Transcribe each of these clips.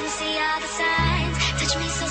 can see all the signs. Touch me so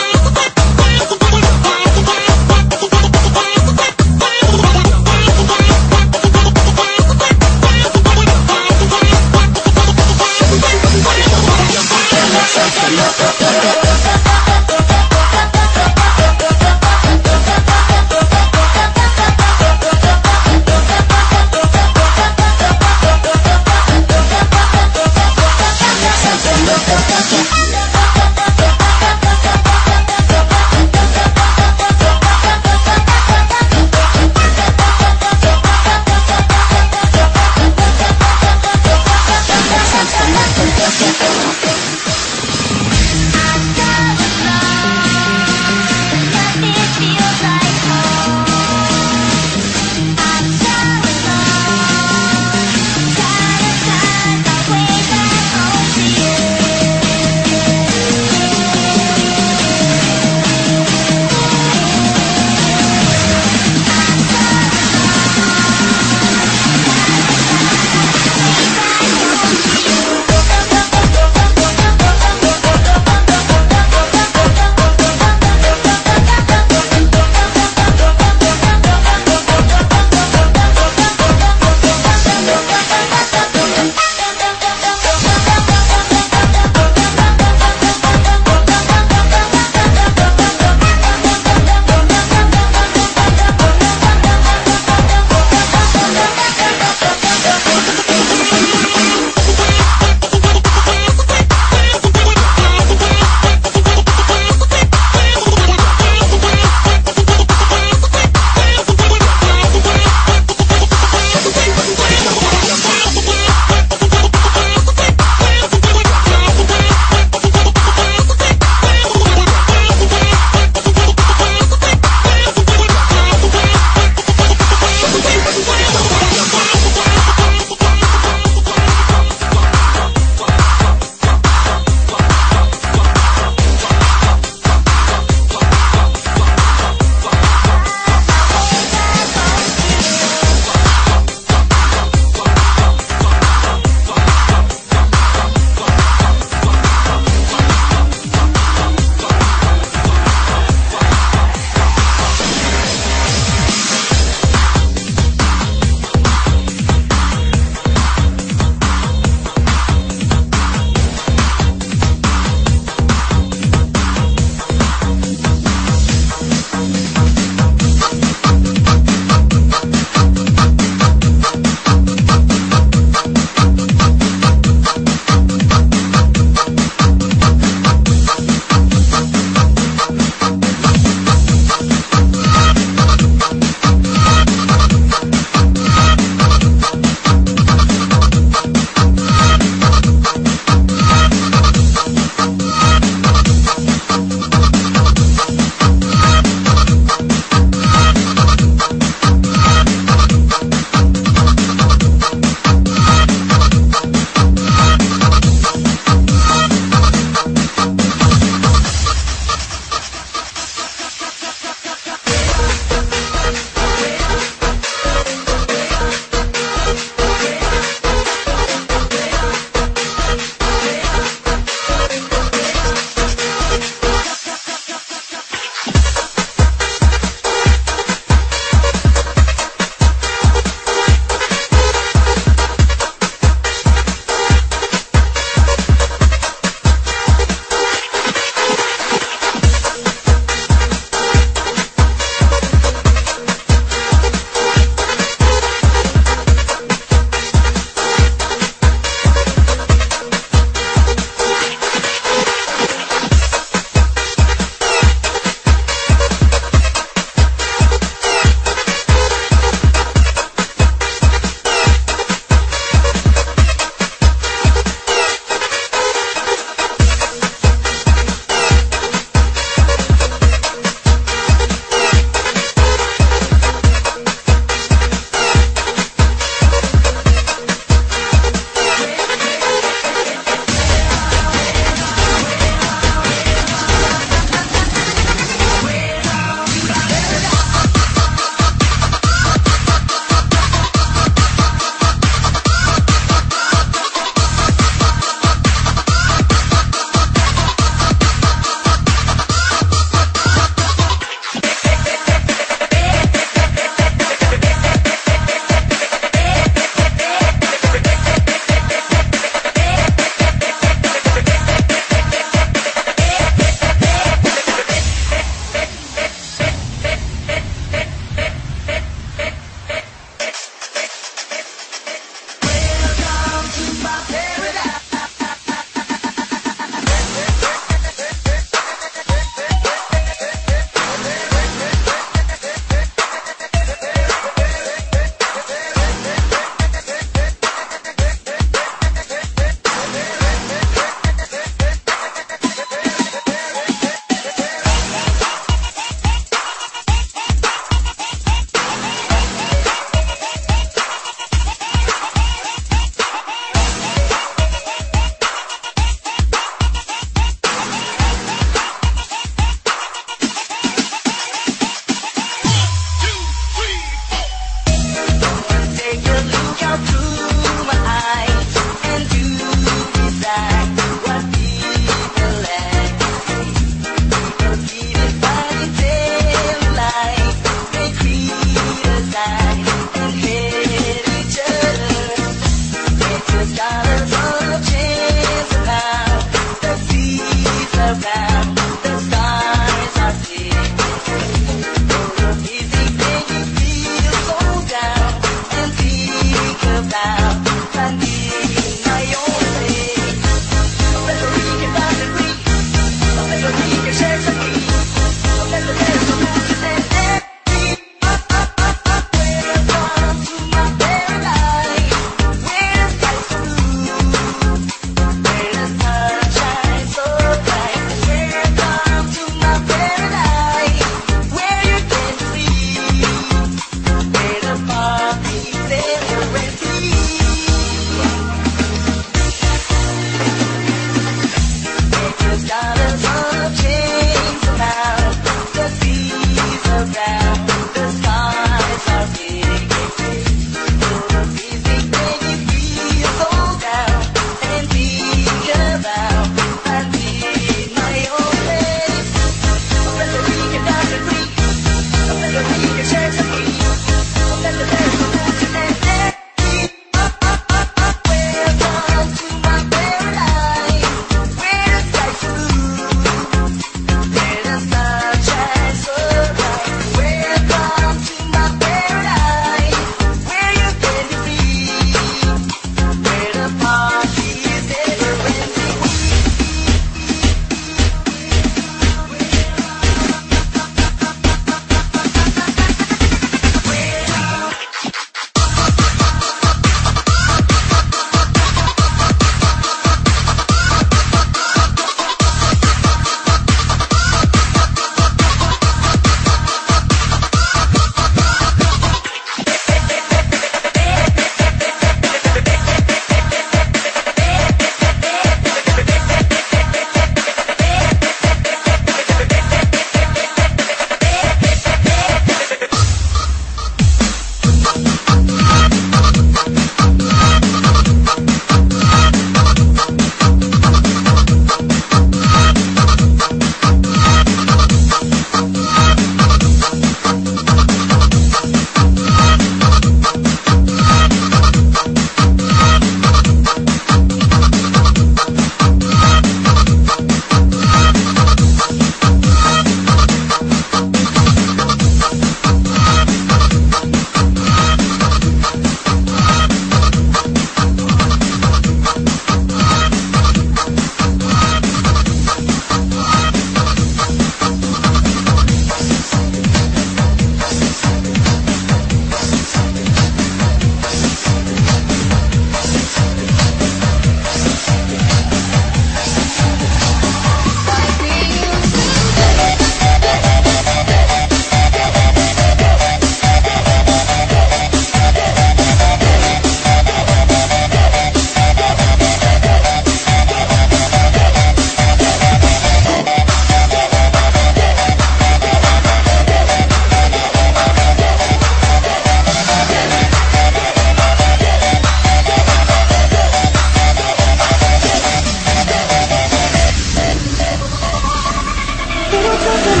up at.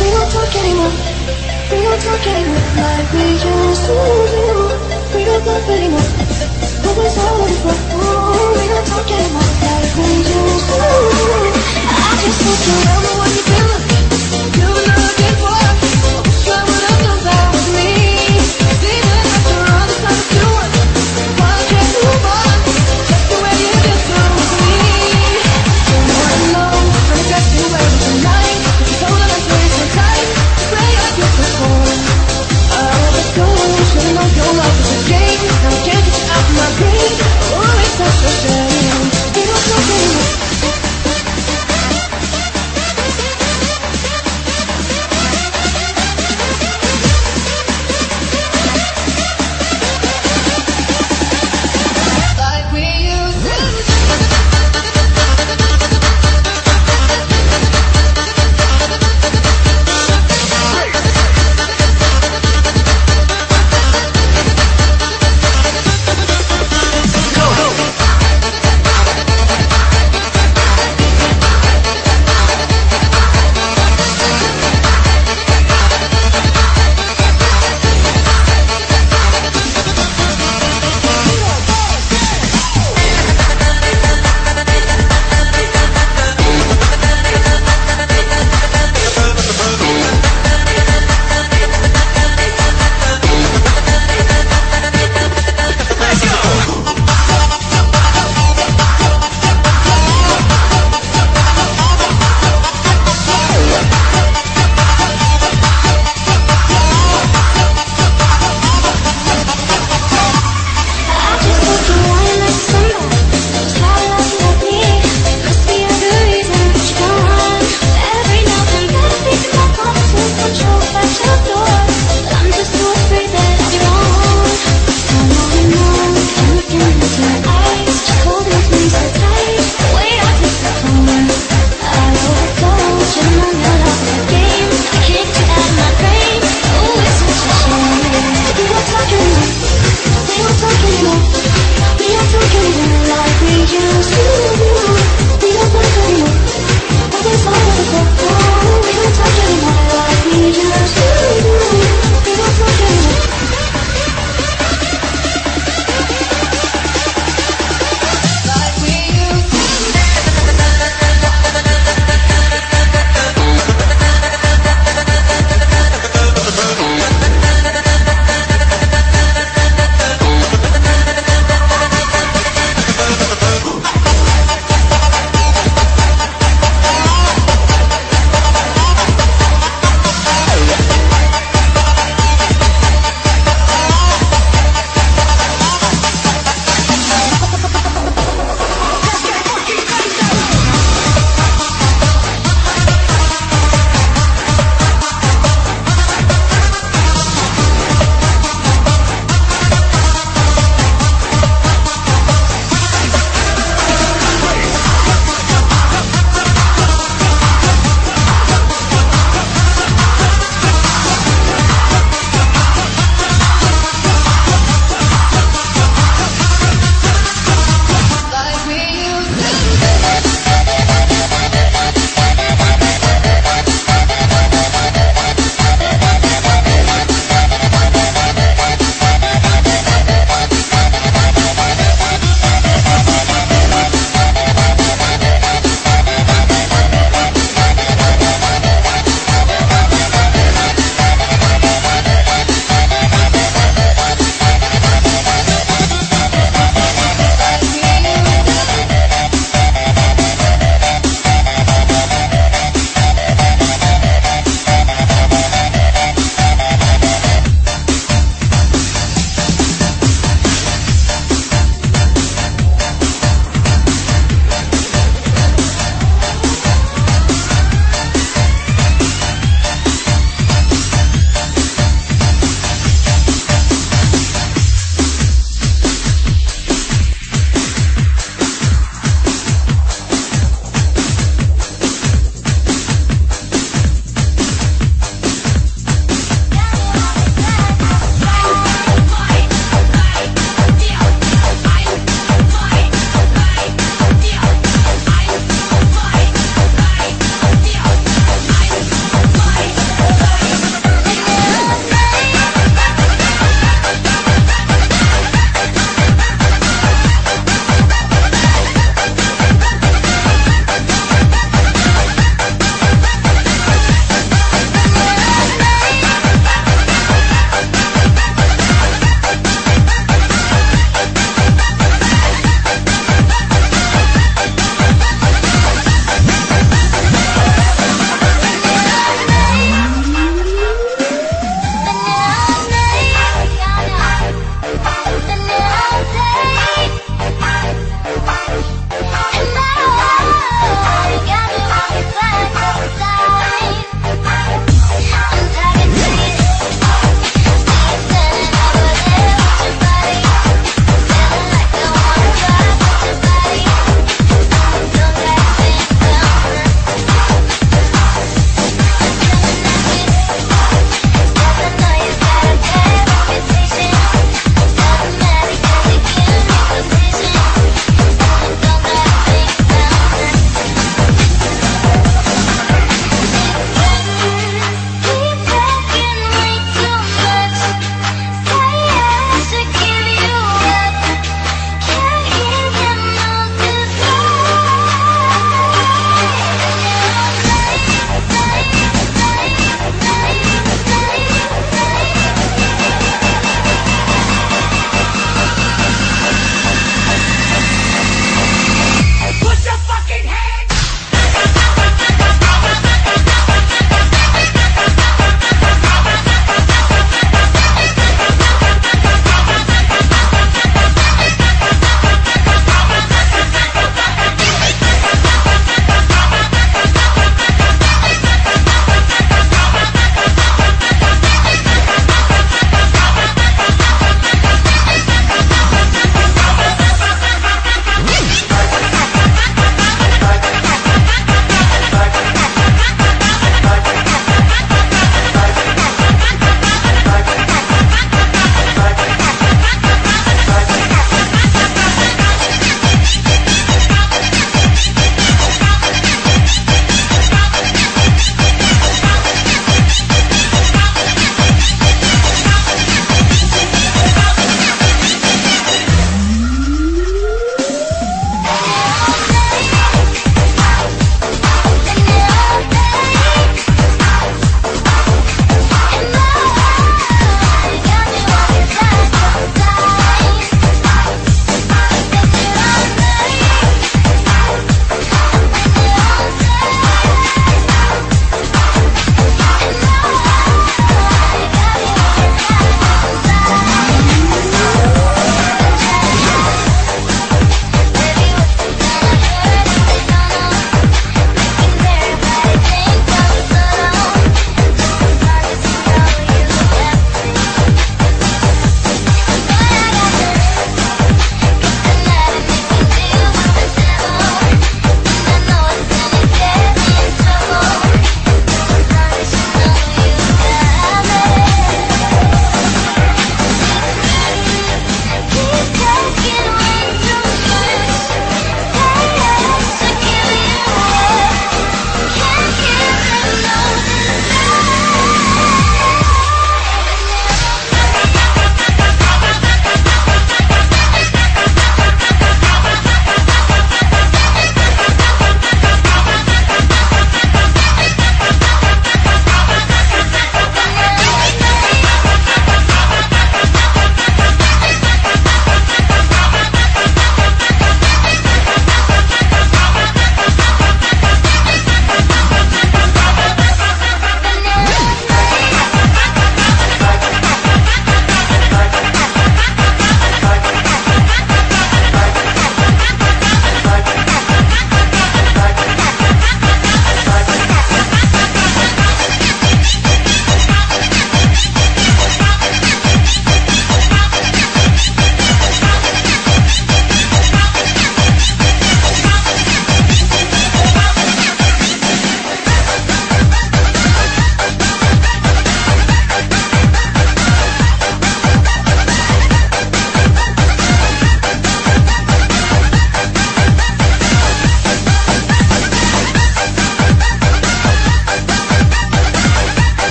We don't talk anymore. We don't talk anymore like we used to do. We don't love anymore. What was all of it for? We don't talk anymore like we used to do. I just look around and what you feel.